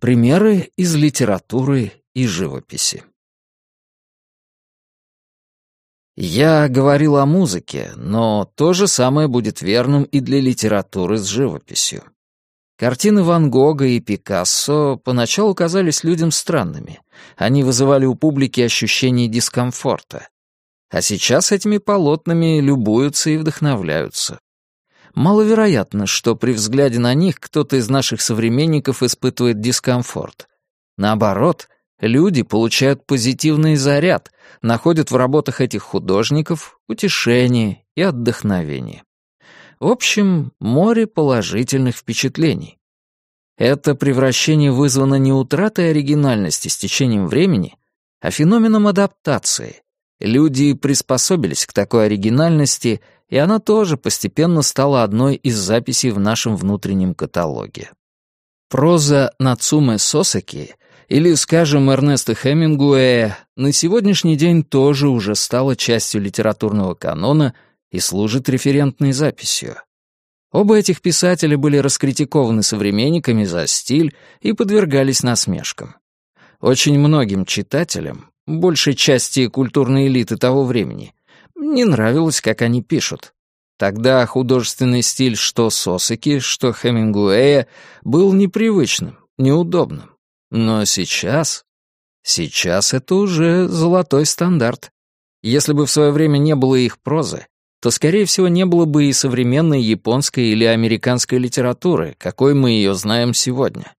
Примеры из литературы и живописи. Я говорил о музыке, но то же самое будет верным и для литературы с живописью. Картины Ван Гога и Пикассо поначалу казались людям странными. Они вызывали у публики ощущение дискомфорта. А сейчас этими полотнами любуются и вдохновляются. Маловероятно, что при взгляде на них кто-то из наших современников испытывает дискомфорт. Наоборот, люди получают позитивный заряд, находят в работах этих художников утешение и отдохновение. В общем, море положительных впечатлений. Это превращение вызвано не утратой оригинальности с течением времени, а феноменом адаптации. Люди приспособились к такой оригинальности, и она тоже постепенно стала одной из записей в нашем внутреннем каталоге. Проза Нацумэ Сосаки или, скажем, Эрнеста Хемингуэя на сегодняшний день тоже уже стала частью литературного канона — и служит референтной записью. Оба этих писателя были раскритикованы современниками за стиль и подвергались насмешкам. Очень многим читателям, большей части культурной элиты того времени, не нравилось, как они пишут. Тогда художественный стиль что Сосеки, что Хемингуэя был непривычным, неудобным. Но сейчас... Сейчас это уже золотой стандарт. Если бы в свое время не было их прозы, то, скорее всего, не было бы и современной японской или американской литературы, какой мы ее знаем сегодня.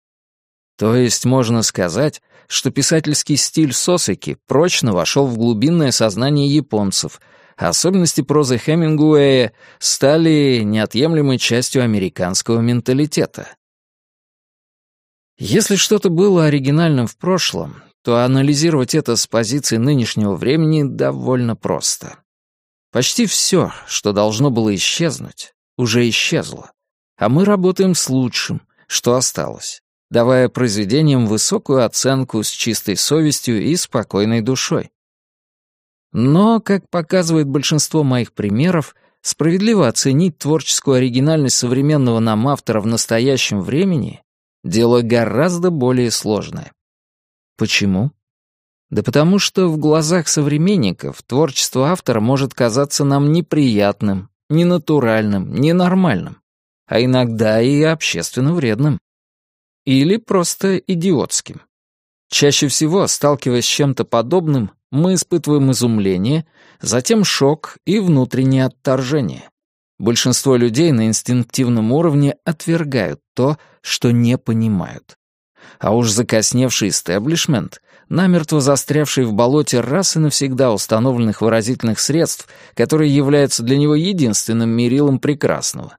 То есть можно сказать, что писательский стиль Сосеки прочно вошел в глубинное сознание японцев, особенности прозы Хемингуэя стали неотъемлемой частью американского менталитета. Если что-то было оригинальным в прошлом, то анализировать это с позиции нынешнего времени довольно просто. Почти все, что должно было исчезнуть, уже исчезло. А мы работаем с лучшим, что осталось, давая произведениям высокую оценку с чистой совестью и спокойной душой. Но, как показывает большинство моих примеров, справедливо оценить творческую оригинальность современного нам автора в настоящем времени — дело гораздо более сложное. Почему? Да потому что в глазах современников творчество автора может казаться нам неприятным, ненатуральным, ненормальным, а иногда и общественно вредным. Или просто идиотским. Чаще всего, сталкиваясь с чем-то подобным, мы испытываем изумление, затем шок и внутреннее отторжение. Большинство людей на инстинктивном уровне отвергают то, что не понимают. А уж закосневший истеблишмент намертво застрявший в болоте раз и навсегда установленных выразительных средств, которые являются для него единственным мерилом прекрасного.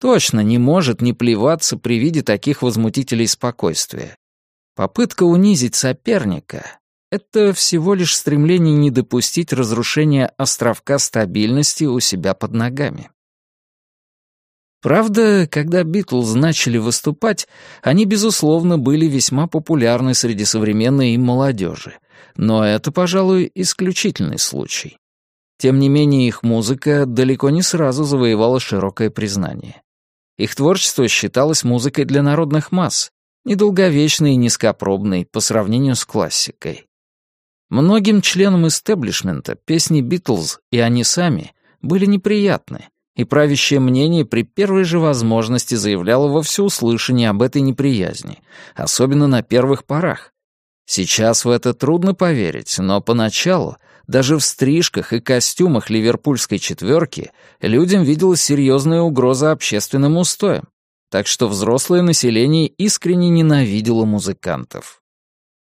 Точно не может не плеваться при виде таких возмутителей спокойствия. Попытка унизить соперника — это всего лишь стремление не допустить разрушения островка стабильности у себя под ногами. Правда, когда Битлз начали выступать, они, безусловно, были весьма популярны среди современной им молодежи. Но это, пожалуй, исключительный случай. Тем не менее, их музыка далеко не сразу завоевала широкое признание. Их творчество считалось музыкой для народных масс, недолговечной и низкопробной по сравнению с классикой. Многим членам истеблишмента песни Битлз и они сами были неприятны, и правящее мнение при первой же возможности заявляло во всеуслышание об этой неприязни, особенно на первых порах. Сейчас в это трудно поверить, но поначалу, даже в стрижках и костюмах ливерпульской четверки, людям виделась серьезная угроза общественным устоям, так что взрослое население искренне ненавидело музыкантов.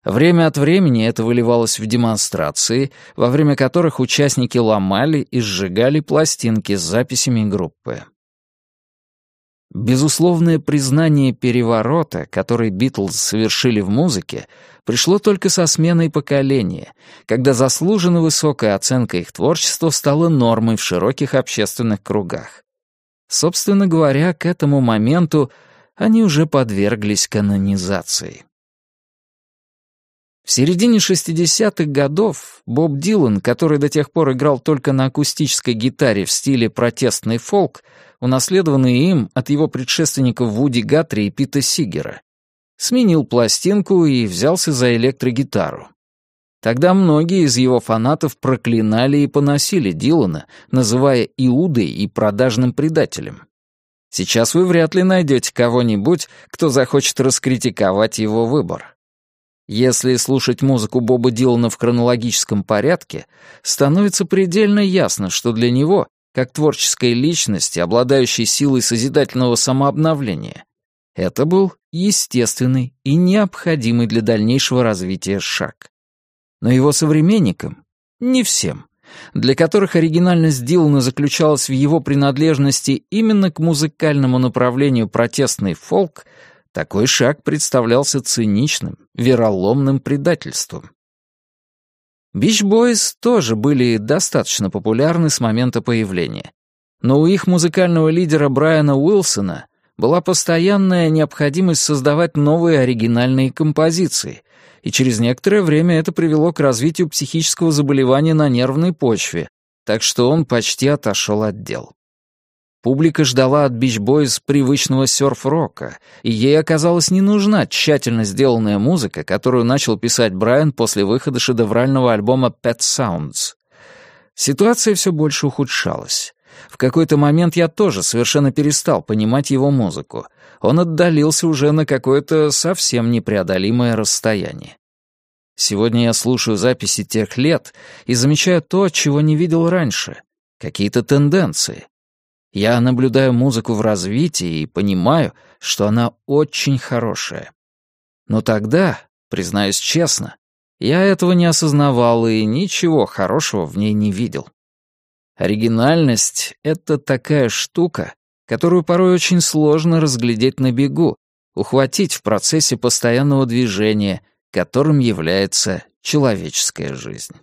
Время от времени это выливалось в демонстрации, во время которых участники ломали и сжигали пластинки с записями группы. Безусловное признание переворота, который Битлз совершили в музыке, пришло только со сменой поколения, когда заслуженно высокая оценка их творчества стала нормой в широких общественных кругах. Собственно говоря, к этому моменту они уже подверглись канонизации. В середине 60-х годов Боб Дилан, который до тех пор играл только на акустической гитаре в стиле протестный фолк, унаследованный им от его предшественников Вуди Гатри и Пита Сигера, Сменил пластинку и взялся за электрогитару. Тогда многие из его фанатов проклинали и поносили Дилана, называя Иудой и продажным предателем. Сейчас вы вряд ли найдете кого-нибудь, кто захочет раскритиковать его выбор. Если слушать музыку Боба Дилана в хронологическом порядке, становится предельно ясно, что для него, как творческой личности, обладающей силой созидательного самообновления, это был естественный и необходимый для дальнейшего развития шаг. Но его современникам — не всем, для которых оригинальность Дилана заключалась в его принадлежности именно к музыкальному направлению протестный фолк, такой шаг представлялся циничным, вероломным предательством. Бич Бойз тоже были достаточно популярны с момента появления. Но у их музыкального лидера Брайана Уилсона была постоянная необходимость создавать новые оригинальные композиции, и через некоторое время это привело к развитию психического заболевания на нервной почве, так что он почти отошел от дел. Публика ждала от Beach Boys привычного серф-рока, и ей оказалась не нужна тщательно сделанная музыка, которую начал писать Брайан после выхода шедеврального альбома Pet Sounds. Ситуация все больше ухудшалась. В какой-то момент я тоже совершенно перестал понимать его музыку. Он отдалился уже на какое-то совсем непреодолимое расстояние. Сегодня я слушаю записи тех лет и замечаю то, чего не видел раньше. Какие-то тенденции. Я наблюдаю музыку в развитии и понимаю, что она очень хорошая. Но тогда, признаюсь честно, я этого не осознавал и ничего хорошего в ней не видел. Оригинальность — это такая штука, которую порой очень сложно разглядеть на бегу, ухватить в процессе постоянного движения, которым является человеческая жизнь.